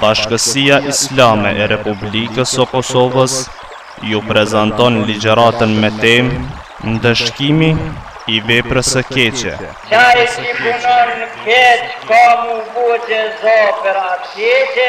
Bashkësia Islame e Republikës së Kosovës ju prezanton ligjëratën me temë Ndëshkimi i veprës së keqe. Qaj që punon keq ka mu bo xheza për atë keqe,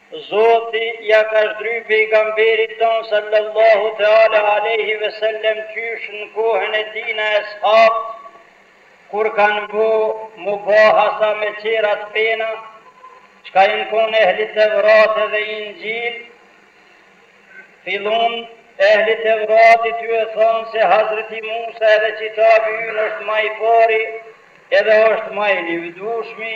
Zoti ia ka zdryp Pejgamberit tonë sallallahu teala alejhi ve sellem qysh në kohën e tina eshabët kur kanë bo mubahasa me qerat pena çka in konë ehli Tevrat edhe Inxhil fillun ehli Tevrati ty e thonë se Hazreti Musa edhe qitabi ynë është ma i pari edhe është ma i livdushmi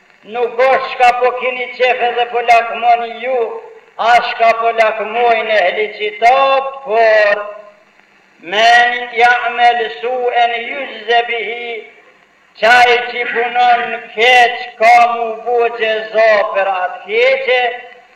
Nuk është çka po kini qef edhe po lakmoni ju as çka po lakmojnë ehli qitab por men ya'mel su'en yujze bihi qaj qi punon keq ka mu bo xheza per atë keqe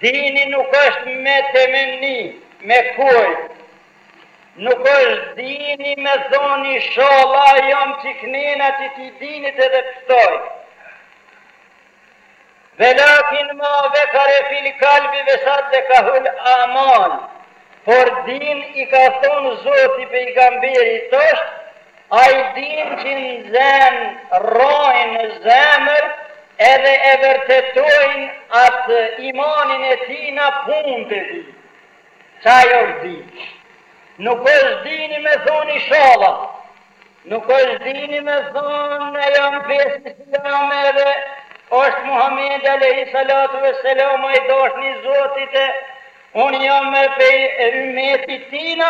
Dini nuk është me temenni me kujt nuk është dini me thonë ishalla jom qik nena qitij dinit edhe pshtoj velakin ma vekare fil kalbi ve saddekahul amel Por dini ka thon zoti pejgamberit osht ai din qi nxen rrojn në zemër edhe e vertetojn atë imanin e tina punt e tij qaj osht din nuk osht dini me thon ishalla nuk osht dini me thon ne jam pes islame edhe osht muhamedi alejhi salatu vesselam ai dashni zotit e Unë jam prej ymmetit tina,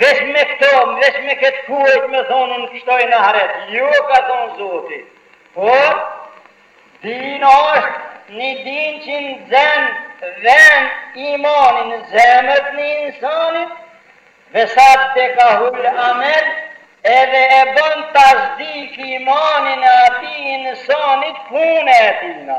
veç me këto, veç me këtë kujt me thonë unë pështoj në ahiret, jo ka thonë Zoti, por dini është një din që nxen ven imani në zemër t'ni insanit, ve saddekahul amel, edhe e bën tasdik imanin e ati insanit puna e tina.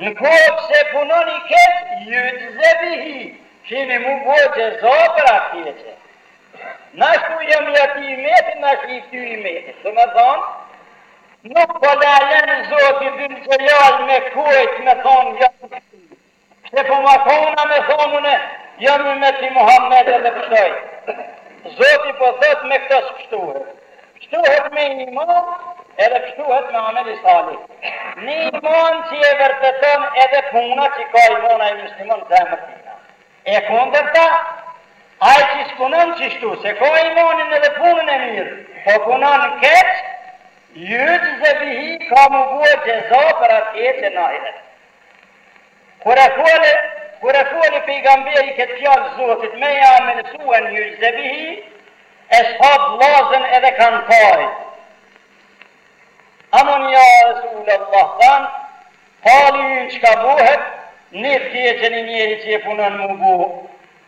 Nkoftë se punoni keq juxhze bihi kini mu bo xheza për at keqe na shtu jam i atij ymetit na shtu i ktij ymetit do me thonë nuk po e len zoti dhul xhelal me kujt me thonë jam Pse po makona me thonë une jam ymeti Muhamed edhe pshtoj. Zoti po thotë me këto s'pshtuhet. Pshtuhet me iman edhe pshtuhet me ameli salih. Ni iman që e vërteton edhe puna që ka iman ai musliman n'zemër tina. E kundërta, ai që s'punon qishtu, s'e ka imanin edhe punën e mirë, po punon keq, juxhze bihi ka mu bue xheza për at keqe në ahiret. Kur e fole, kur e foli pejgamberi ketë fjalë t'Zotit men ja'mel su'en juxhze bihi, as'habët vllazën edhe kanë kajtë. Aman ja Resulallah thanë, hali ynë çka bëhet, një t'keqe një njeri që e punon mu bo,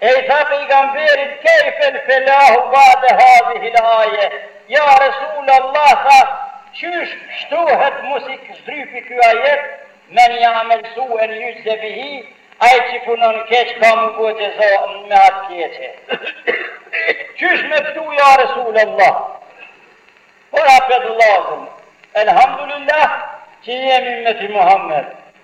E i tha pejgamberit kejfe'l felahu ba'de hadhihil aje, ja Resul Allah tha qysh pshtohet masi zdrypi ky ajet, men ja'mel su'en juxhze bihi, ai që punon keq ka mu bo xheza me atë keqe. Qysh me pshtu ja Resul Allah? Po Rabbet Alemin, Elhamdulillah që jemi ummeti Muhammed.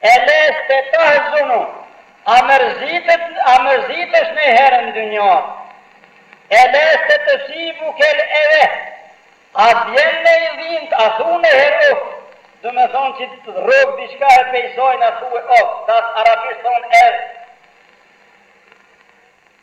E leste tahzenu. A mërzitet a mërzitesh najherë në dynja. E leste jusibukel leva. A bjen n'naj dhimt a thu najherë uf. Do me thonë qi të rrokë diçka e pejsojnë a thue of. Tash arabisht thonë edh.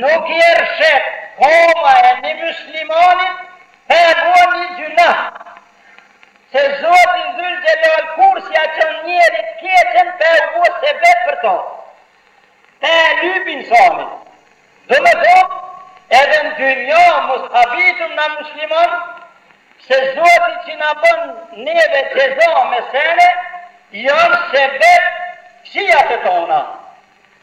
Nuk i rrshet koma e ni myslimanit pe e bo ni gjynah se zoti dhul xhelal kur s'ja çan njerit t'keqen pe u bo sebep për ta pe e lyp insanin do me thon edhe në dynja mos habitum na mysliman se zoti që na bon neve xheza me sene jan sebep t'kqijat tona.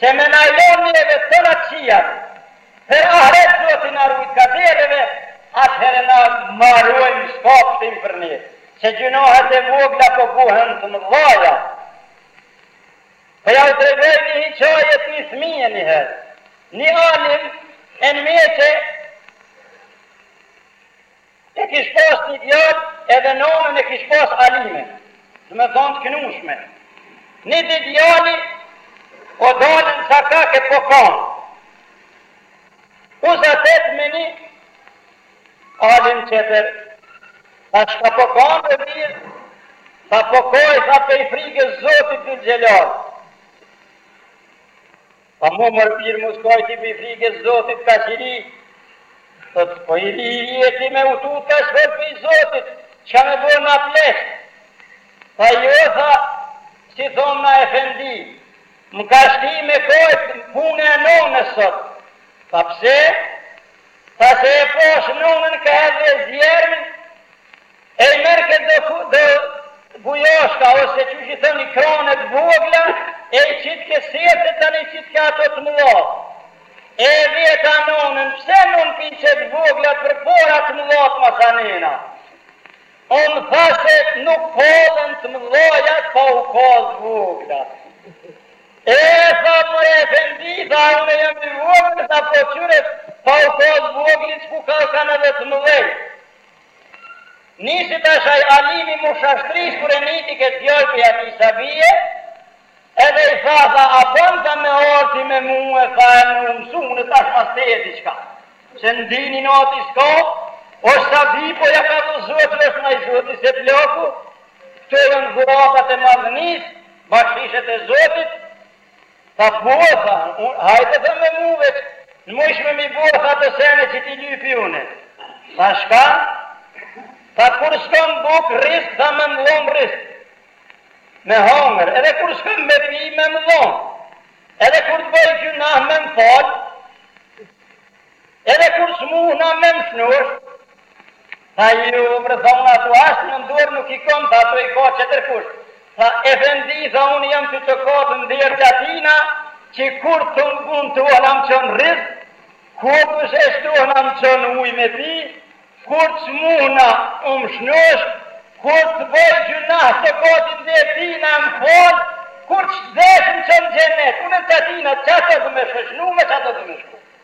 Se me na lo neve tona t'kqijat, per ahiret Zoti na rujt kadereve, atëhere na marojm s'ka pshtim për ne, se gjynahet e vogla po buhen të mëdhaja. Po jau tregoj një hiqaje t'një fëmije njëher. Një alim, e n'Meqe, E kish pas nji djal edhe nënën e kish pas Alime dmethon t'knushme ni dit djali po dalën sokakit po kan u zatet m'ni Alim tjeter tha çka po kan be bir tha po kaj tha pej frikes zotit dhul xhelal O mo mor bir mos kaj ti pi frike t'zotit kaq i ri thot po i ri je ti me u tut kaq fort pi zotit ça me bo na pleqt tha jo tha si thom na efendi më ka shti me kajt pune e nones sot tha pse tha se e pash nonen ka e dhez zjermin E i merrke do do bujoshka ose qysh i thoni krone të vogla e i qitke sirte tani qitke ato të mëdha e vjeta nonen pse nonë po i qet të voglat përpara të mëdhat masanena unë tha se nuk kallen të mëdhajat pa u kall të voglat e tha more efendi tha unë jam i vogël tha po qyre pa u kall të voglit s'u kallkan edhe të mëdhej Nisi tash ai alimi m'u shashtris kur e niti këtë fjalë prej atij sabije, edhe i tha, tha, a bën tha me ardh ti me mue, tha, e me u mësu, unë tash mas teje diçka, se në din inati s'ka, është sabi po ja ka dhënë Zoti, është ma i zoti se plaku, këto janë dhuratat e madhnisë, bahshishet e Zotit, Tha po tha unë hajde tha me mu veç në mujsh me m'i bo tha do sene që ti lypi une tha shka tha kur s'kom buk risk tha me mdhon risk me hongër edhe kur s'kom me pi me mdhon edhe kur të bëj gjunah me mfal Edhe kur smuhna me mshnosh, tha jo more, tha unë ato asht në dorë nuk i kom, tha ato i ka qeterkush. Tha efendi, tha unë jam tu trokat n'derë të atina, që kur të untohna më çon rrisk, kur të eshtohna më çon ujë me pi, kur të smuhna u mshnosh, kur të bëjë gjynah trokat n'derë tina më falë, kur të des më çon n'xhenet, unë të atina qatë do me shëshnu me qatë do me shku.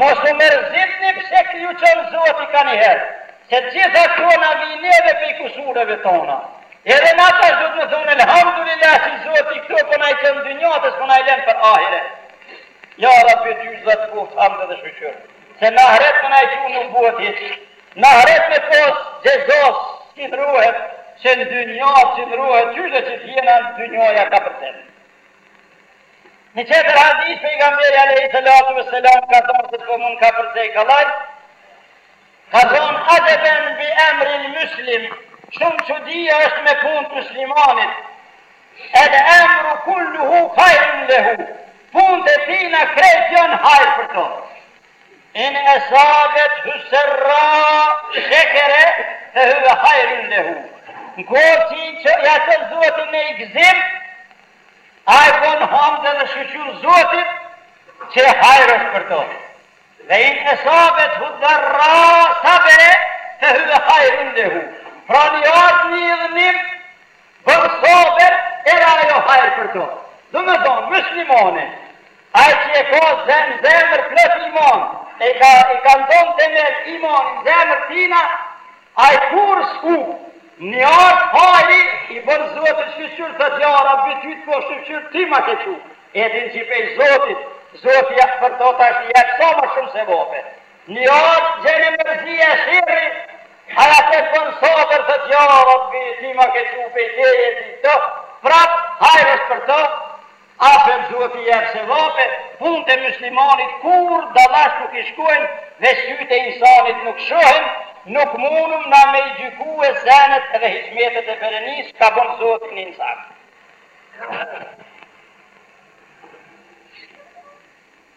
Mos u merzitni pse ky ju çon Zoti kaniher, se të gjitha këto na vijnë neve prej kusureve tona. Edhe na tash duhet me thonë Elhamdulilah si Zoti këto po na i çon n'dynja dhe s'po na i len për ahiret. Ja Rabbi ty Zot të koft hamd edhe shyqyr, se në ahret me na i çu nuk bohet hiç. Në ahret me pas xheza s'qinrohet, se në dynja qinrohet qysh do qi jena dynjaja ka për të. Në tjetër hadith pejgamberi alejhi salatu ve selam ka thënë se çdo mund ka përcej kallaj, ka thënë axheben bi emril muslim, shumë çudi është me punë të muslimanit, el emru kulluhu hajrun lehu, punët e tina krejt janë hajr për to. In esabethu serra shekere fe huve hajrun lehu. Në koftë që i çon atij Zoti naj gzim, Ai bën hamd edhe shyqyr Zotit qe hajr është për to. Ve in esabethu darra sabere fe huve hajrun lehu. Pra n'i ardht ni idhnim bën saber edhe ajo hajr për to. Domethënë, myslimani, ai që e ka në zemër plot iman, e ka e ka n'to n'temel imanin në zemër tina, Ai kurrë s'hup n'i ardht hajri i bën Zotit shyqyr thot ja rabbi ty t'boj shyqyr ti ma ke qu e din qi pej zotit zoti jasht për to tash i jep sa ma shum sevape n'i ardht gjene mërzi e sherri ai atje bën sabër thot ja rabbi ti ma ke qu pej teje edhe kjo prap hajr është për të Apet Zoti i jep sevape, punët e myslimanit kurr dallash nuk i shkojnë dhe sytë e insanit nuk shohin, nuk munum na me i gjykue senet edhe hiqmetet e Perëndisë çka bon zoti në insan.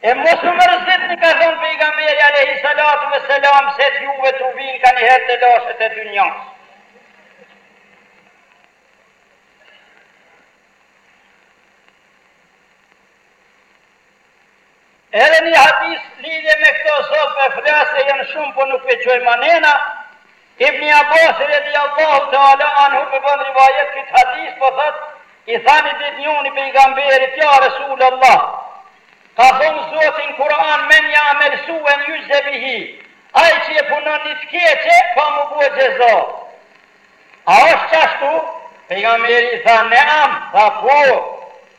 E mos u mërzitni ka thënë Pejgamberi alejhi salatu ve selam se juve t'u vijnë kaniherë telashet e dynjasë. Edhe një hadis lidhje me këto sot ve flas janë shumë po nuk e çoj manën-a, Ibni Abasi radijallahu teala anhu pe bën rivajet këtë hadith po thot, i tha një dit njoni pejgamberit ja resul Allah ka thon zoti në kuran men ja'mel suen juxhze bihi aj që e punon një të keqe ka m'u bo xheza a është qashtu pejgamberi i tha neam tha po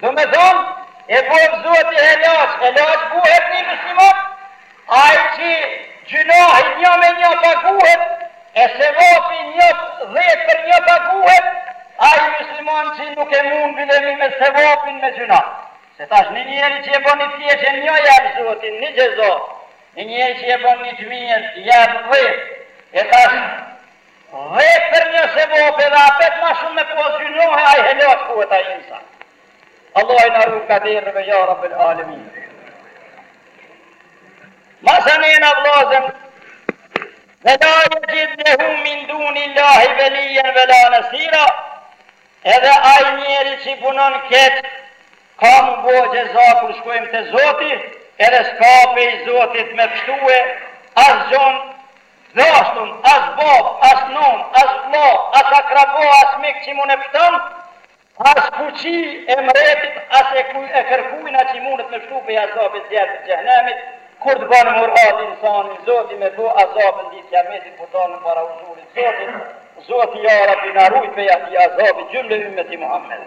Do me thonë, e boftë Zoti helaq, helaq buhet një musliman, ai që gjynahi një me një paguhet, e sevapi dhjetë për një paguhet, ai musliman që nuk e mund bile mi me sevapin me gjyna. Se tash një njeri që e bën një të keqe një jep Zoti, një xheza, një njeri që e bën një të mirë jep dhjetë. E tash Dhe per një sevape dhe apet ma shum me bo gjynahe aj helaq buhet aj insan. Allahi na rujt ka derteve ja Rabbel Alemin. Masanena vllazën Ve la jexhid lehu min duni lahi velijen ve la nësira, edhe aj njeri që i punon keq, ka m'u bo xheza kur shkojmë të zoti, edhe s'ka pej zotit me pështue, asnjon, Gjashtun, as babë, as nënë, as vëlla, as akrabo, as mik qi mun e pshton, as fuqi e mretit, as e kërkujna qi munet me pshtu pej azabit zjarrit të xhehenemit, kur të banë murat insani, Zoti me bo azab në ditë Kiametit kur dalim para huzurit të Zotit, Zoti ja Rabbi na rujt pej atij azabi gjymle ymmeti Muhammed.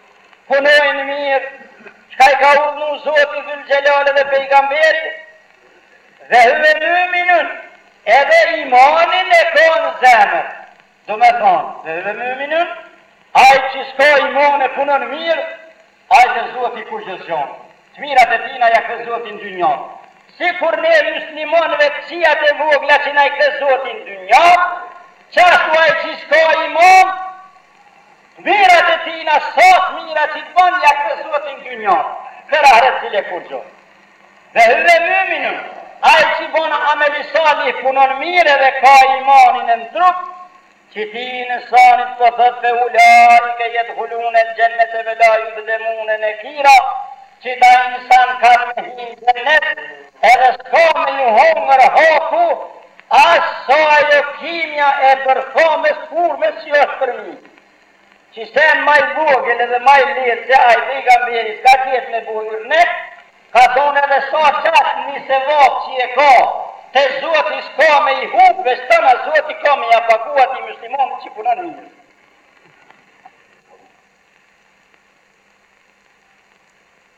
Punojnë mirë çka i ka urdhnu Zoti Dhylxhelali dhe Pejgamberi ve huve myminun edhe imanin e ka në zemër do me thanë ve huve myminun ai që ska iman e punon mirë ai te Zoti kurgjo s'gjon të mirat e tina ja kthe Zoti në dynja sikur ne myslimanëve këqijat e vogla që na i kthe Zoti në dynja qashtu ai që ska iman Mirat e tina ato t'mira qi t'bon ja kthe zoti n'dynja per ahret s'i le kurgjo ve hyve myminun ai qi bon ameli salih punon mir edhe ka imanin n'trup qiti insani po thot fe ulaike jedhulunel xhennete vela judhlemune nekira qita insan kan me hi në xhennet Edhe s'ka me ju hongër haku as sa ajo qimja e bërthames hurmes që është për mi. Qi sen ma i vogel edhe ma i lirë se ai pejgamberi s'ka gjet me bo jurnek, ka thon edhe sa qat ni sevap që e ka te Zoti s'ka me i hup veç tana Zoti ka me ja pagu atij myslimanit që punon mirë.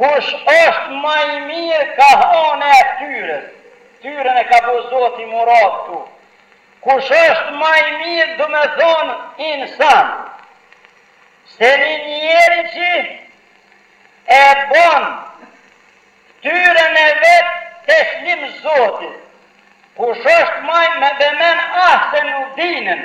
Kush është ma i mirë ka thon e ftyrës, ftyrën e ka bo zoti Murad ktu, kush është ma i mirë do me thonë insan, se ni njeri qi e bon ftyrën e vet teslim zotit, kush është ma i mirë ve men ahsenu dinen,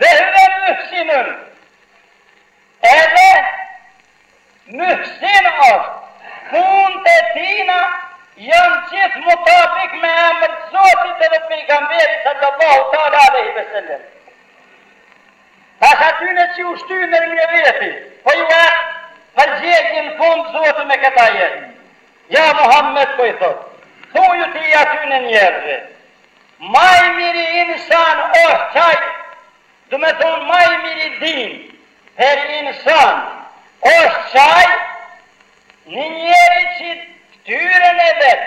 Ve hyve muhsinun, edhe muhsin është, punët e tina janë gjithë mutabik me emër të Zotit edhe të pejgamberit sallallahu ta'ala aleyhi ve sellem. Pas atyne që u shtynë nërmje veti, po ju e përgjegj n'fund Zoti me kët ajet. Ja Muhammed po i thotë, thuju ti atyne njerëzve, Ma i miri insan është qaj, do me thonë ma i miri din per insan është qaj, një njeri qi ftyren e vet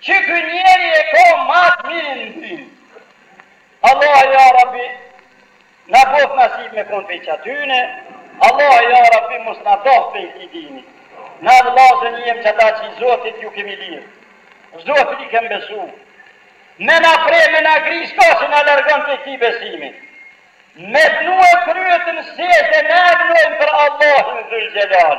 Që ky njeri e ka ma të mirin din Allah ja Rabbi na boft nasip me kon pej qatyne Allah ja Rabbi mos na daft pej këtij dini na vëllazën jem qata qi Zotit ju kemi lir Zotit i kem besu me na pre me na gri ska që na largon pej këtij besimi me vnue kryet në sexhde na e vnojm për Allahin Dhul-Xhelal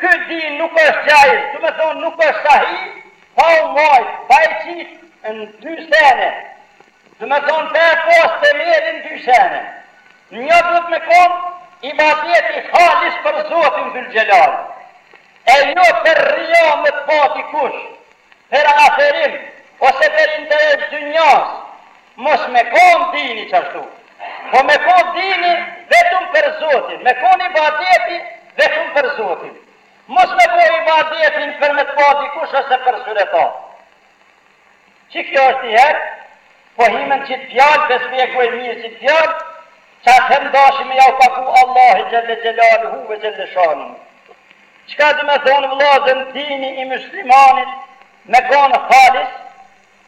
Ky din nuk është xhaiz, do me thonë nuk është sahi, pa u majt, pa i qit në dy sene, do me thonë pa e pas themelin dy sene. Një duhet me kon ibadeti halis për Zotin Dhul-Xhelal, e jo për rija me të pa dikush, për aferim, ose për interes dynjas, Mos me kon dini qashtu po me kon dini vetëm për zotin me kon ibadeti vetëm për zotin mos me bo ibadetin për me të pa dikush ose për sureta qi kjo është i her po himen qit fjal pe spjegoj mir qit fjal që atëher ndashi me jau taku Allahit xhelle xhelaluhu ve xhelle shanuhu qka do me thon vllazën dini i muslimanit me kon halis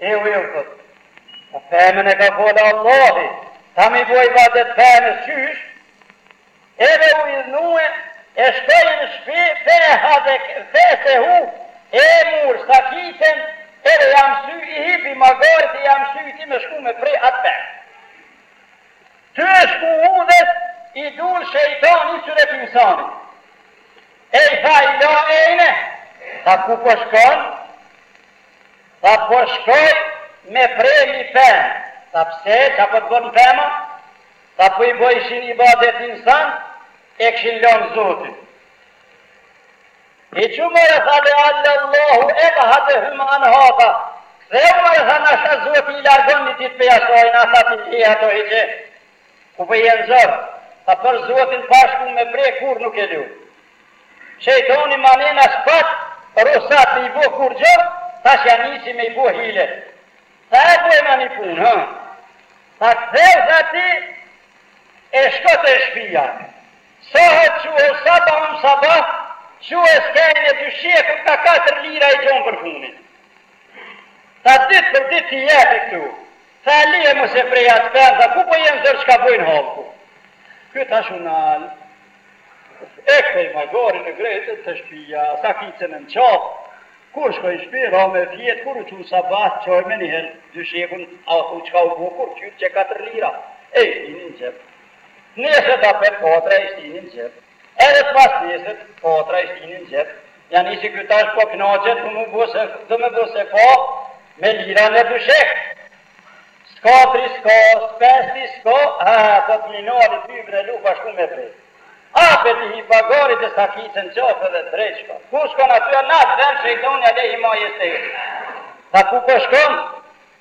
Eu eu po tha pemen e ka fal Allahi tha mi bo ibadet pemes qysh edhe u idhnue e shkoj në shpi fe e ha dhe fe se hu e e mur sakicen edhe ja msy i hipi magarit e ja msyti me shku me pre at pem ty e shku udhes i dul shejtani n'syret insani e i tha ila ejne tha ku po shkon Tha po shkoj me pre ni pemë. Tha pse ça po të bën pema? Tha po i bojshin ibadet insant e kishin lon Zotin. Hiqu more tha le allë Allahu eb'adehum anha tha. Ktheu more tha nashta Zoti i largon një ditë pej asojna, a tha të një ato i që. Ku po jen zor, tha për zotin pa shku me pre kurr nuk e lo. Shejtani manen s'pat ruhsat me i bo kurr gjë, tash ja nisi me i bo hile. Tha e bojmë ni punë, hë. Tha ktheu tha ti e shko te shpija. Sa her t'çuhe sabah n'sabah, çuje skejn e dyshekut ka katër lira i gjon përfuni. Tha dit për dit t'i jepi ktu. Tha leje mos e prejë atë pemë tha ku po jenë zor çka bojnë hallku ky tash u nal e kthej magarin e drejt te shpija sakicën në qafë kur shkoi shpi ra me fjetë kur u çu sabah çoi menjëherë dyshekun a thu çka u bo kur qyr qe katër lira e i shtini në xhep nesrit apet katra e i shtini në xhep. Edhe të pasnesër, fatra i shtini në xhep. Ja nisi ky tash po kënaqet, do me bo se, do me bo sefa me lira në dyshek. S'katërti s'ka, s'pesti s'ka, ha, po të minali dy bre lup ashtu me bre. Apet i hip magarit e sakicën qafë dhe drejt shko. Kur shkon aty n'at vend, shejtani alejhi ma jestehik. Tha ku po shkon?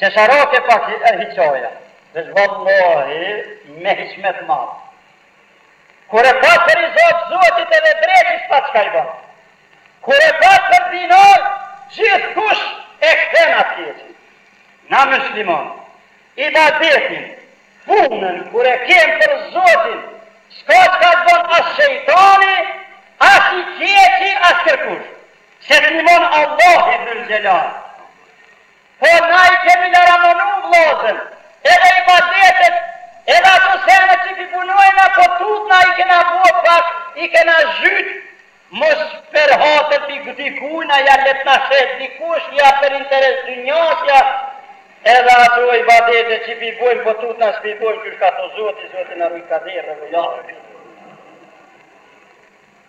Qesharake pak e hiqaja, veç vallahi me hikmet të madh. Kur e pas për rizo t'Zotit edhe dreqi s'ka çka i bon. Kur e pas për dinar gjithkush e kthen atë keqin. Na mysliman, ibadetin, punën kur e kem për Zotin s'ka çka të bon as shejtani, as i keqi, as kërkush. Se t'nimon Allahi Dhul Xhelal. Po na i kemi laramonu vllazën, edhe ibadetet, edhe ato sene që p'i punojna po tut na i kena bo pak i kena zhyt, mos për hatër pi dikujna ja le t'na shet dikush ja per interes dynjasja, edhe ato ibadete që p'i bojm po tut na s'p'i bojm qysh ka tho zoti, zoti na rujt kaderreve ja Rabbi.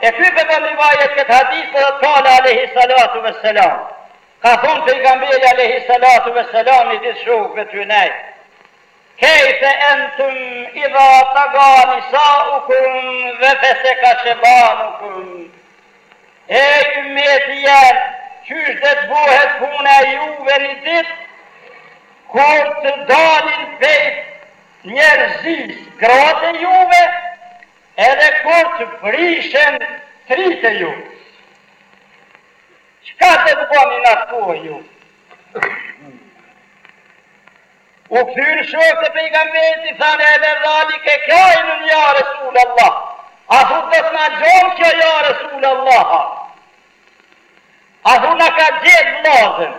E ky pe bën rivajet këtë hadith se dhe kale alejhi salatu ve selam. Ka thonë pejgamberi alejhi salatu ve selam një ditë shokëve tynej. Kejfe entum idha taga nisaukum ve feseka shebanukum. E ju me të jenë, qysh do të bohet puna e juve një ditë, kur të dalin pej njerëzisë, gratë e juve, Edhe kur të prishen t'ritë e juve. Çka do të bëni në atë kohë ju? U kthyen shokët e Pejgamberit i thanë edhe dhalike kainun ja Resulallah. A thu do të na gjon kjo ja Resulallah? A thu na ka gjet vllazën?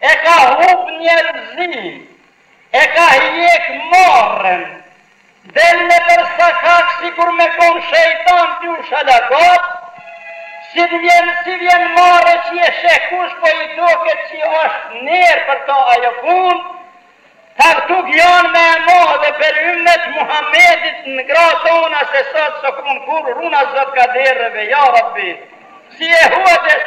E ka hup njerëzin e ka hjek marren del nëpër sakak sikur me kon shejtan tu u shalagot s'i vjen s'i vjen marre qi e sheh kush po i duket qi osht ner për to ajo pun e tugjan me e madhe per ymmet muhamedit në gra tona se sot s'o kon kurr runa zot kaderreve ja rabbi si e huates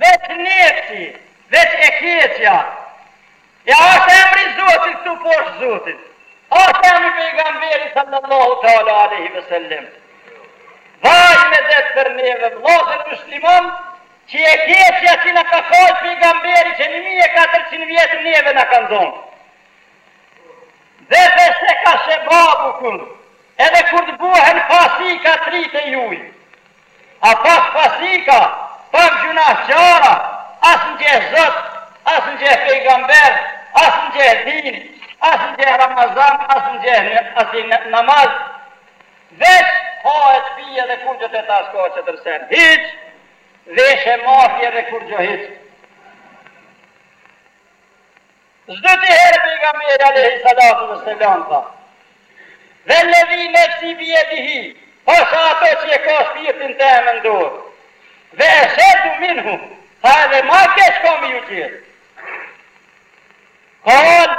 Veç nefsi, veç e keqja. E a është emri i Zotit këtu poshtë Zotit? A është emri i Pejgamberit sallallahu teala alejhi ve sellem? Vaj medet për neve vëllazër musliman që e keqja që na ka fal Pejgamberi që 1400 vjet neve na kanë zënë. Ve feseka shebabukum, edhe kur të bohen fasika të rijtë e juj. A pak fasika, pak gjynahqara, as ngjeh Zot, as ngjeh pejgamber, as ngjeh din, as ngjeh Ramazan, as ngjeh as i namaz, veç haje e pije dhe kurgjo tjetër s'ka që të rsen hiç, veshje mathje dhe kurgjo hiç. Së dyti herë Pejgamberi alejhi salatu ve selam tha, Velledhi nefsi bi jedihi, pasha atë që e ka shpirtin temë në dorë, ve esheddu minhu, tha edhe ma keq ka me ju gjetë. Kal,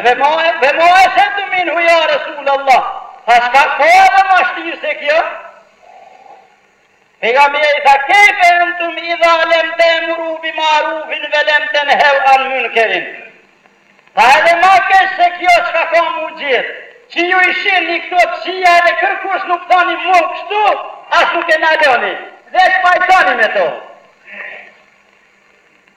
edhe ma, ve ma esheddu minhu ja Resul Allah, tha shka ka edhe ma shtirë se kjo? Pejgamberi tha kejfe entum idha lem te'muru bi marufin ve lem tenhev an munkerin. Tha edhe ma keq se kjo çka ka m'ju gjet, që ju i shihni këto këqija edhe kërkush nuk thoni mu kështu as nuk e ndaloni, veç pajtoni me to.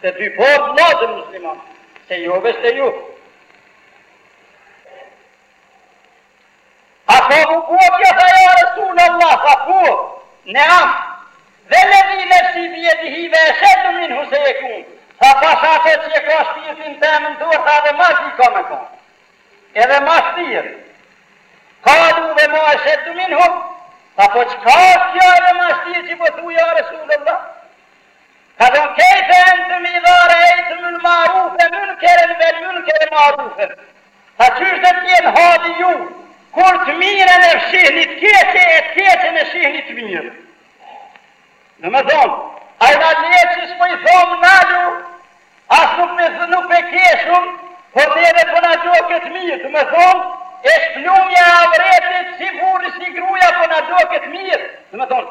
Te dy po vllazën musliman, se jo veç te ju. A ka m'u bo kjo tha ja Resul Allah, tha po, neam, velledhi nefsi bi jedihi ve esheddu minhu sejekun, tha pasha ato që e ka shpirtin temën në dorë, tha dhe ma zi ka me kan, edhe ma shtirë, kalu ve ma esheddu minhu, tha po çka është kjo edhe ma shtirë që po thu ja Resul Allah, Tha kejfe entum idha reejtumul marufe munkeren vel munkere marufen Tha qysh do të jetë hali ju kur të mirën e shihni të keqe e të keqen e shihni të mirë Do me thonë Ai na le që s'po i thomë nalu as nuk me thë nuk me keshun por neve po na duket mirë do me thonë e shplumja e avretit si burri si gruja po na duket mirë do me thonë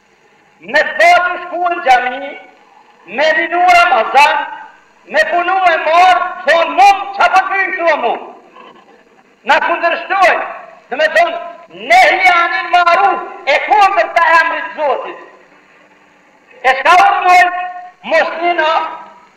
Me zbatu shku n'xhami me ninu ramazan me punu e marr thonë mum ça po bëjnë këtu o mum na kundërshtojnë do me thonë nehje anil maruf e kundër të emrit zotit e shka urdhërojnë mos nino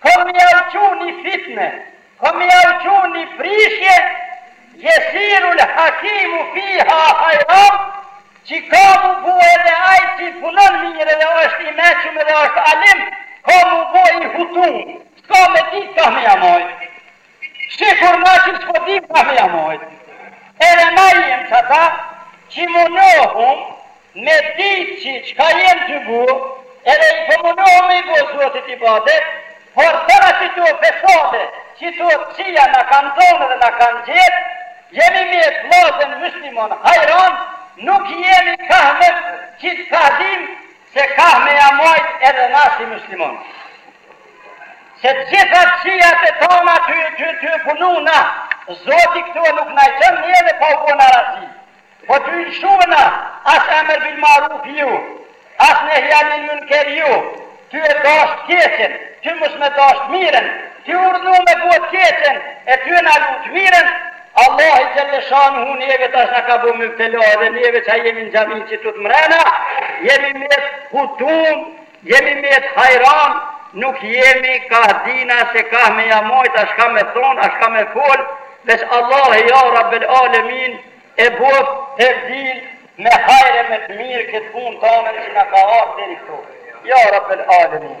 Kom me ja u qu ni fitne, kom me ja u qu ni prishje, jesirul hakimu fiha hajran, qi ka mu bo edhe ai qi punon mirë edhe është i mençum edhe është alim, ka mu bo i hutum, ska me dit kah me ja majt. Sikur na që s'po dimë ka me ja mojt. Edhe na jemë qata që munohum me ditë që çka jemë ty bu edhe i po munohum me i bo Zotit ibadet, por tëra qito fesade qito këqija na kanë zonë dhe na kanë gjetë, jemi met vllazën mysliman hajran, nuk jemi kah me qit kah dimë se kah me ja majt edhe na si mysliman. Se të gjitha këqijat e tona ty ty ty e punu na, Zoti këto nuk na i çon neve pa u bo narazi. Po ty i lëshu na, as emër bil maruf ju, as nehi anil munker ju, ty e dashtë të keqen, ty mos me dashtë të mirën, ty urdhnu me bo të keqen e ty e nalu të mirën, Allahi xhelle shanuhu neve tash na ka bo mubtela edhe neve ça jemi në xhami qitu mrena, jemi met hutun, Jemi met hajran nuk jemi kah dina se kah me ja majt a shka me thon a shka me fol veç Allahi ja Rabbel Alemin e boft her dil me hajr e me të mir kët pun tanë që na ka ardh deri ktu ja Rabbel Alemin.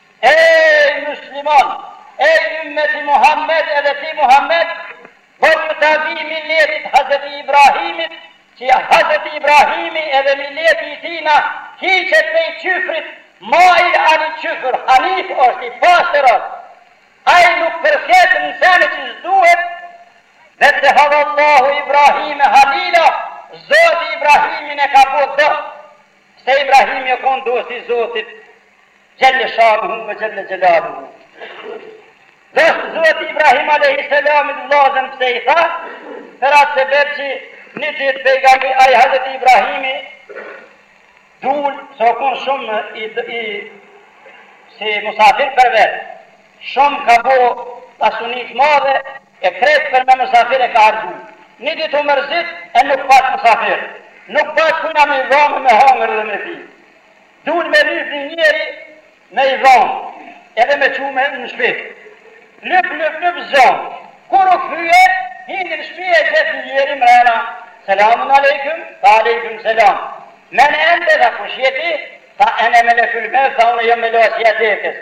Ej musliman, ej ymmet i Muhammed edhe ti Muhammed, bëj ju tabi miletit Hazreti Ibrahimit, që Hazreti Ibrahimi edhe mileti i tina hiqet prej qyfrit, mail ani qyfr, hanif është, i pastër është, ai nuk përket në sene që s'duhet, vettehadhallahu Ibrahime halila, Zoti Ibrahimin e ka bo dost, pse Ibrahimi o kon dost i Zotit, Xhelle Shanuhu ve Xhelle Xhelaluhu. Dost Zoti Ibrahim Alejhi Selamit vllazën pse i tha, për atë sebep që një ditë pejgambi ai Hazreti Ibrahimi, dul, se o kon shumë i, i si musafirperver, shumë ka bo pasuni t'madhe, e krejt për me musafir e ka harxhu. Një ditë u mërzit e nuk pas musafir, nuk pas kujna me i dhanë me hangër dhe me pi. Dul me lyp një njeri me i dhonë edhe me qu me në shpi lyp lyp lyp zonë kur u kthye hini në shpi e gjet një njeri mrena selamun alejkum ve alejkum selam men ente tha kush je ti tha ene melekul mevt tha une jom melaqi i dekës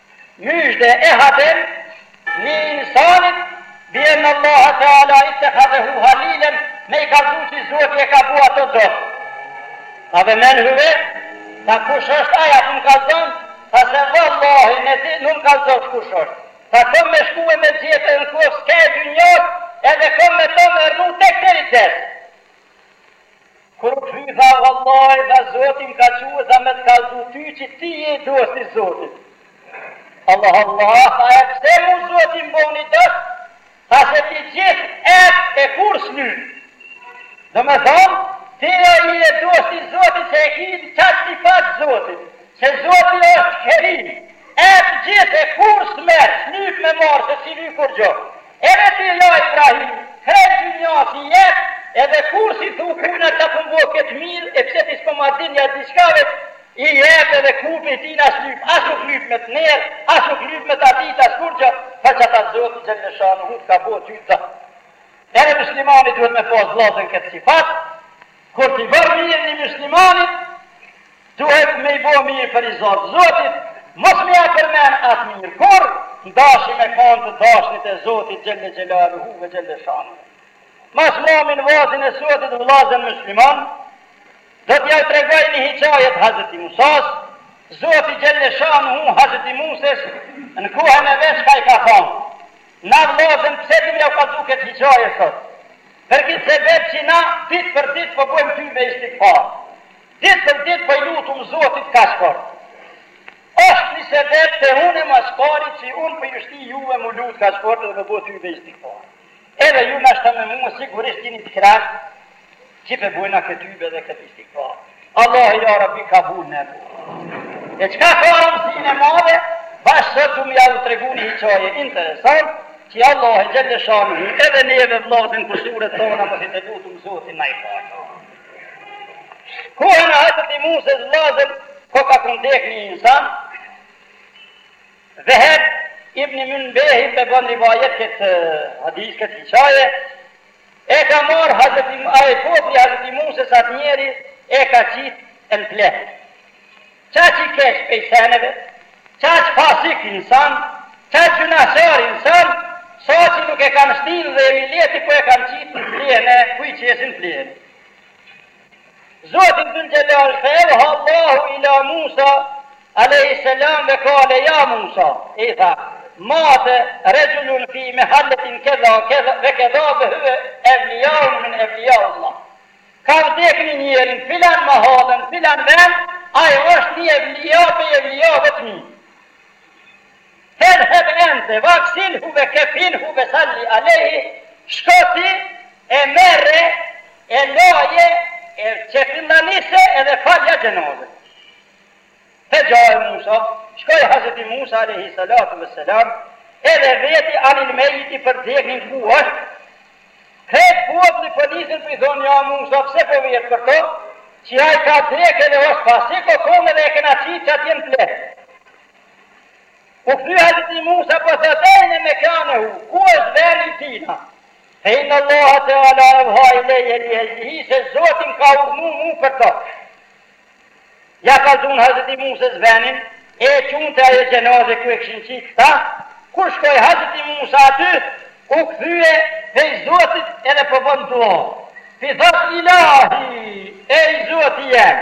Myzhde e hatem ni insanit bi en Allahe teala ittehazehu halilen me i kallzu qi zoti e ka bo ato dost. Tha ve men huve, tha kush është ai a po më kallzon, tha se vallahi ne di nu më kallzosh kush është, tha kom me shku e me gjet e në koftë skaj dynjas edhe kom me ton me rrnu tek deri des. Kur u kthy tha vallahi dhe zoti më ka çue tha me të kallzu ty që ti je dost i zotit Allah Allah tha e pse mu zoti më boni dost tha se ti gjith ep e kurr s'lyp domethon ti je i je dost i zotit se e ki qat sifat t'zotit se zoti është kerim ep gjith e kurr s'merr s'lyp me marr se s'i vyn kurgjo Edhe ti ja Ibrahim, krejt dynjas i jep, edhe kurr s'i thu unë ta kom bo ketë t'mirë e pse ti s'po ma din ja diçka veç i jep edhe kurr prej tyne as lyp as nuk lyp me t'neru as nuk lyp me ta dit as kurgjo për qata zoti xhelle shanuhu të ka bo ty të edhe muslimani duhet me pas vllazën këtë sifat Kur t'i bën mirë një myslimanit, duhet me i bo mirë për riza t'Zotit, mos me ja përmen atë mirë kurr, n'dashi me konë të dashnit e Zotit Xhelle Xhelaluhu ve Xhelle Shanu. Ma s'mromi n'vazin e sotit vllazën mysliman, do t'jau tregoj një hiqaje t'Hazreti Musas, Zoti Xhelle Shanuhu Hazreti Muses, në kohën e vet çka i ka thonë, na vllazën pse m'jau kallzu ket hiqaje sot, Për këtë sebep që na ditë për ditë po bëjmë tybe istigfar, ditë për ditë po i lutum Zotit kaq fort, është një sebep te unë ma s'pari që unë po ju shti juve m'u lut kaq fort dhe me bo tybe istigfar. Edhe ju nashta me mua sigurisht jeni të knaqë që po bëjna këtë tybe dhe këtë istigfar. Allahi ja rabi kabul neve. E çka ka rëndësinë e madhe, bash sot du me jau tregu një hiqaje interesant, që Allahi xhelle shanuhu edhe neve vllazën kusuret tona mos i të lutum Zotin na i falë. Kohën e Hazreti Musës vllazën ka pas kon dek një insan, Veheb ibn Munebih po e bën rivajet këtë hadis, këtë hiqaje, E ka marrë Hazreti, ai populli i Hazreti Musës atë njeri e ka qit n'pleh. Qaq i keq prej seneve, qaq fasik insan, qaq gjynahqar insan, saqë nuk e kanë shti n'dhe e mileti po e kanë qit n'plehe, ku i qesin plehe. Zoti Dhul Xhelal tha, Ewha Allahu ila Musa, alejhi selam, ve kale, ja Musa, i tha, Mate rexhulun fi mehalletin kedha ve kedha ve huve evlijaun min evlijai Allah. Ka vdekë një njeri në filan mahallë, në filan vend, ai është një evlija prej evlijave të mi. Tedheb ente vagsilhu ve kefinhu ve salli alejhi, shko ti e merre e laje e qefinise edhe falja xhenazën. Fe xhae Musa, shkoi Hazreti Musa alejhi salatu ve selam edhe veti anil mejiti për dekunin ku është, krejt populli po nisin po i thonë ja Musa pse po vihet për to, që ai ka dekë edhe është fasik o konë edhe e kena qitë që atje në pleh. U kthye Hazreti Musa po tha Ejne mekanehu, ku është vendi i tij? Fe inna Allahe teala evha ilejje li exhlihi, se Zoti më ka urnu mu për të. Ja kallxun Hazreti Musës venin, e e çunë të ajo xhenaze ku e kishin qit këta, kur shkoj Hazreti Musa aty, u kthye drejt Zotit edhe po bënë dua. I thot ilahi, ej Zoti jem,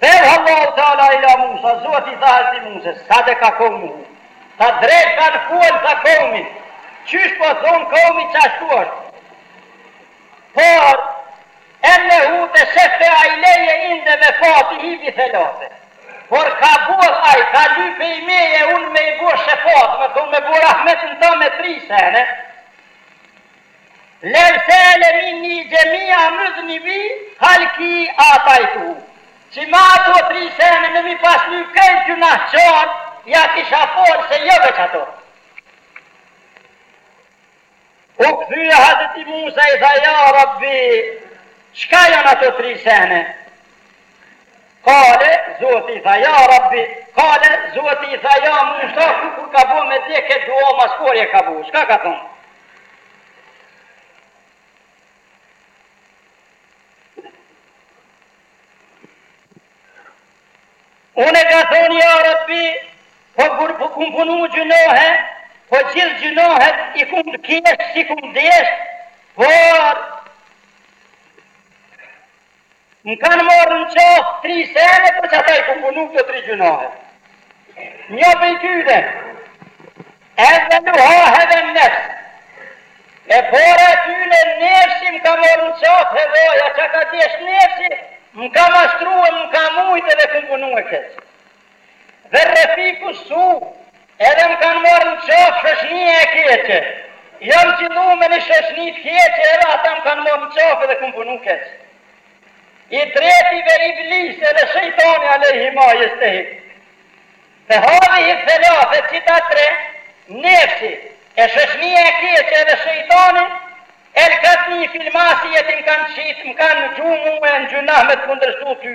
Evha Allahu Teala ila Musa, Zoti i tha Hazreti Muses, Sadeka kowmuhu, Tha drejt kanë folë tha kowmi, qysh po thonë kowmi qashtu është. Por ennehu tesheffea ilejje inde vefatihi bi thelate. Por ka bo ai, ka lypë prej meje unë me i bo shefat, me thonë me bo rahmet në ta me tri sene. Lev seele minni xhemia muznibi halki ataytuhu, Si me ato tri sene me mi pas lyp krejt gjynahqarët ja kisha fal se jo veç ato. U kthye Hazreti Musa i tha ja Rabbi çka jan ato tri sene? Kale, Zoti i tha, Ja Rabbi, kale, Zoti i tha, Ja Musa, ku kur ka bo me dek këtë dua mas pari e ka bo, çka ka thonë? Unë ka thonë, Ja Rabbi, po kur po kum punu gjynahe, po gjithë gjynahet i kum teksh, s'i kum deshë, por Më kanë marrë në qafë tri sene për çata i kum punu këto tri gjynahet. Një prej tyne, edhe heva edhe nefs. E para e tyne nefsi më ka marrë në qafë hevaja çka ka desht nefsi, më ka mashtru e më ka mujtë edhe kum punu e keqë. Dhe refiku su edhe më kanë marrë në qafë shoqënia e keqe. Jam qëllu me një shoqëni të keqe edhe ata më kanë marrë në qafë edhe kom punu keq. I treti ve Iblis edhe shejtani alejhi ma jestehik. Fe hadhihi thelathe qita tre, nefsi, e shoqënia e keqe edhe shejtani, elkatni fil ma'sijeti më kanë qit, më kanë gjujt mue në gjynah me të kundërshtu ty.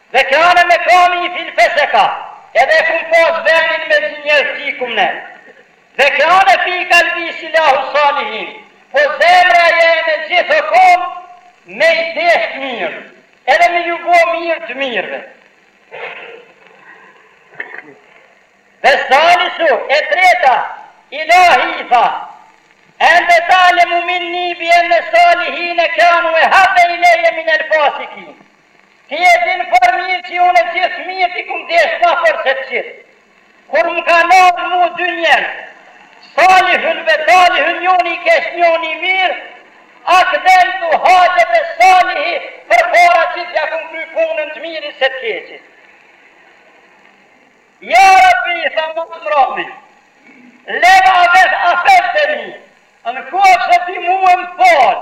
Ve kane mekami fil feseka edhe e kum pas venin me do njerz t'ikun e ve kane fi kalbi salahu salihin po zemra jeme gjith o kom me i desht mir edhe me ju bo mir të mirve ve salisu e treta ilahi i tha ente ta'lemu minni bi enne salihine kanu ehabbe ilejje minel fasikin Ti e din fort mirë qi une gjith t'mirët i kum desh ma fort se të kqijt kur më kanë ardhë mu dy njerz Salihun ve Talihun njoni i keq njoni i mirë kaddemtu haxhete Salihi përpara gjithë ja kum kry punën të mirit se të keqit Ja Rabbi i tha ja Rabbi lev afevte afevte anni në qoftë se ti mue më falë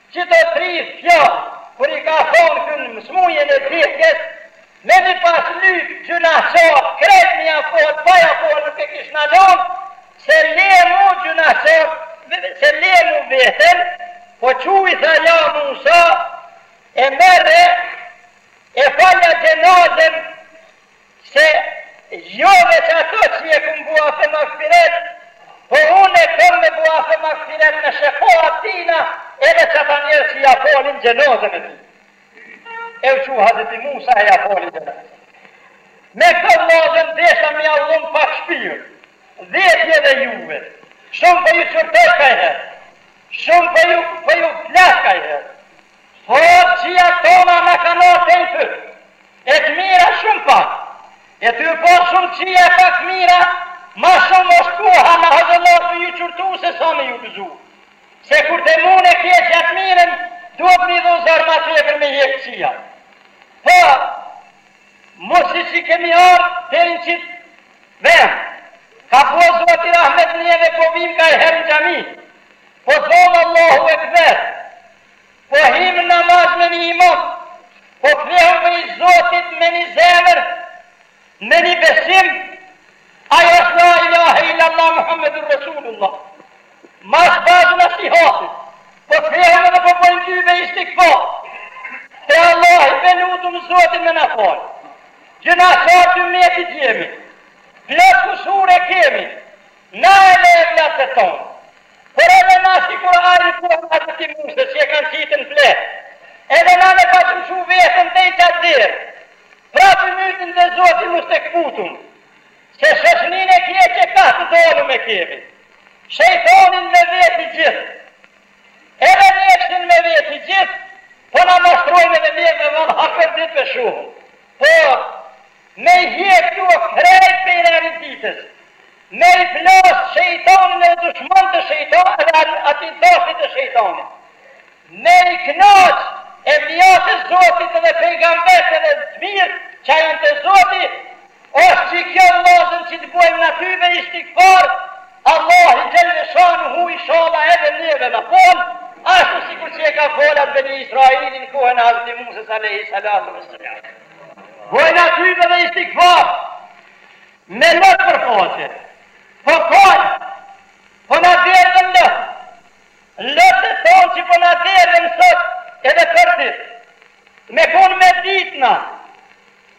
Qito tri fjalë kur i ka thonë n'smujën e dekës me mi pas lyp gjynahqar krejt mi ja fol pa ja fol nuk e kish as lon se le mu gjynahqar se le mu veten po çu i tha ja Musa e merre e falja xhenazen Pse jo veç ato qi e kum bu atë magfiret po unë kom me bu atë magfiret me shefatin tona edhe qata njerz qi ja folin xhenozën e tij e u qu hazreti Musa e ja foli xhenozën me kto vllazën desha me ja dhun pak shpirt veti edhe juve shum po ju qurtoj kajher shum po ju po ju flas kajher Po t'kqijat tona na kanë ardhë deri këtu. E të mira shumë pak. E te ju po shumë kqija e pak mira, ma shumë është koha me hazëllat me ju çurtu se sa me ju gëzu. Se kur te munë e keqja të mirën, duhet mi dhu zor ma tepër me hjek kqijat. Po, masi që kemi ardhë deri në qit vend. Ka bo Zoti rahmet neve po vijmë kajherë në xhami. Po thomë Allahu Ekber. Po himë namaz me ni imam, po kthehëm prej Zotit me ni zemër, me ni besim, ajo është la ilahe illallah Muhammedun Resulullah. Mas vazë nasihatit, po kthehëm edhe po bëjmë tybe istigfar, te Allahi pe lutëm Zotin me na falë. Gjynahkarë të ymmetit jemi, plot kusure kemi, na edhe evlatët tonë. Por edhe na sikur ai i thua ata të timushës që e kanë qitën flet. Edhe na ne paçim çu vehten dej qatë derë. Prapë ymytin te Zoti mos te kputum. Se shoqninë e keqe kah të dolëm e kemi. Shejtanin me veti gjithë. Edhe nefsin me veti gjithë, po na mashtrojnë edhe neve vallha përdit ma shumë. Por, me i hjek kto krejt prej renit ditës, me i plasë shejtanin edhe dushman të shejtanit edhe atij dostit të shejtanit, me i kënaqë evlijatë e Zotit edhe pejgambert edhe të mirë qi janë te Zoti, është qikjo vllazën qi të bojmë na tybe istigfar Allahi xhelle shanuhu ishalla edhe neve na fal ashtu sikur që e ka fal at beni israilin në kohen e hazreti muses alejhi salatu ve selam bojm na tybe dhe istigfar me lot për faqe po fal po na derdhen lot lot e ton që po na derdhen sot edhe për dit me kon me dit na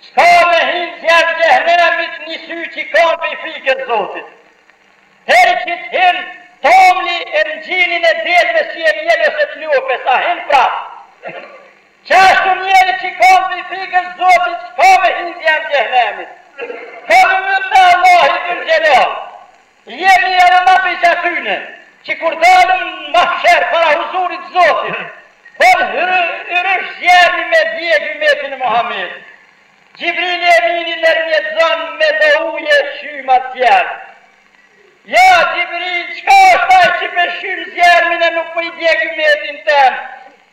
Ska me hin zjarr xhehenemit ni sy qi kan pej frikes zotit der qi të hin tomli në gjinin e delve si e mjel ose të lopes a hin prap qashtu njeri qi kan pej frikes zotit ska me hin zjarr xhehenemit kam ymyt te allahi dhul xhelal Jemi edhe na prej qatyne, që kur dalëm në mahsher para huzurit të Zotit, bën hyrysh zjarri me djeg ymetin e Muhamedit. Xhibrili Emini ndërmjetëzon me do uje shym at zjarr. Ja, Xhibril, çka është ai që pe shym zjarmin e nuk po i djeg ymetin tem?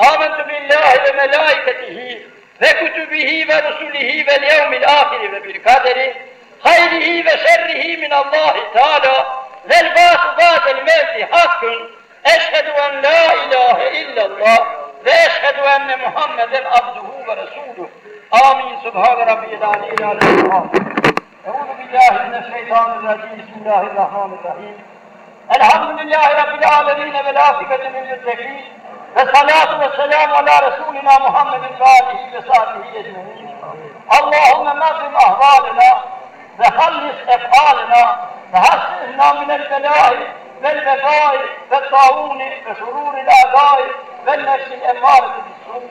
آمنت بالله وملائكته وكتبه ورسله واليوم الآخر وبالقدر خيره وشره من الله تعالى والبعث بعد الموت حق أشهد أن لا إله إلا الله وأشهد أن محمدا عبده ورسوله آمين سبحان ربي العلي العظيم أعوذ بالله من الشيطان الرجيم بسم الله الرحمن الرحيم الحمد لله رب العالمين من للمتقين والصلاة والسلام على رسولنا محمد وآله وصحبه أجمعين اللهم نظم أهوالنا وخلص أفعالنا وحسنا من البلاء والبلاء والطاعون وشرور الأعداء والنفس الأمارة بالسوء